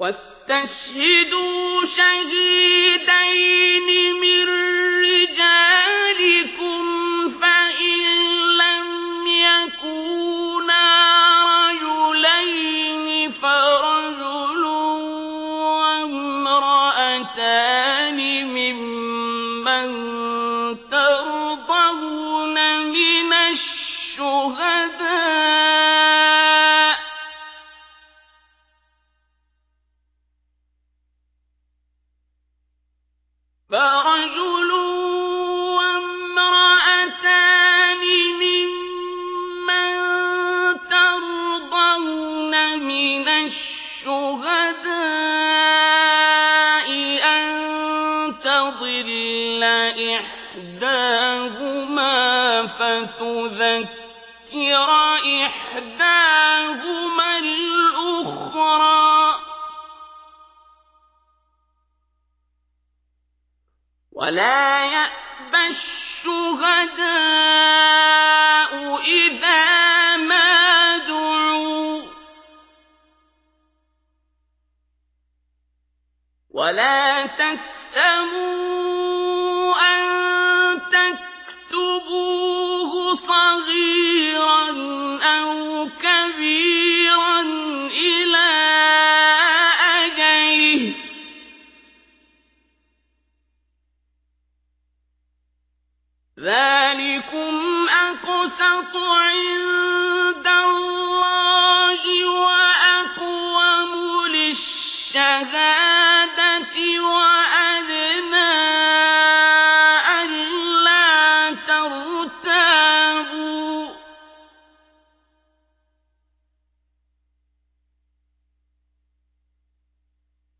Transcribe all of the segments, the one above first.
واستشهدوا شهيدين تضل إحداهما فتذكر إحداهما الأخرى. ولا يأبى الشهداء إذا ما دعوا. ولا أن تكتبوه صغيرا أو كبيرا إلى أجله ذلكم أقسط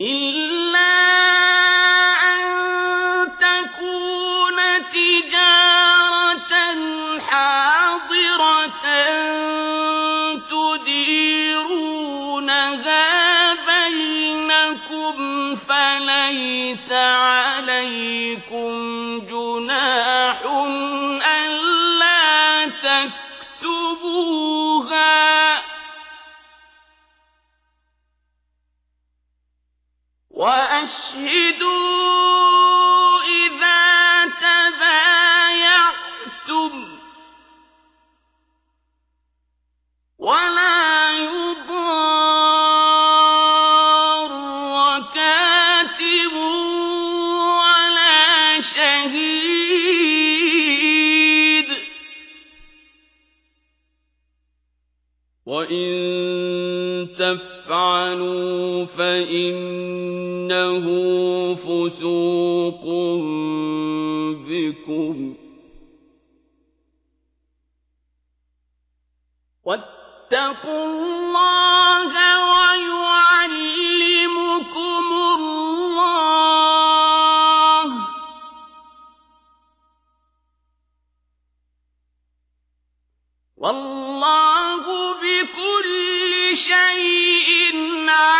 إلا أن تكون تجارة حاضرة تديرونها بينكم فليس عليكم جناح وَإِن تَفْعَلُوا فَإِنَّهُ فُسُوقٌ بِكُمْ وَاتَّقُوا اللَّهَ وَيُعَلِّمُكُمُ اللَّهُ وَاللَّهُ شيء عليم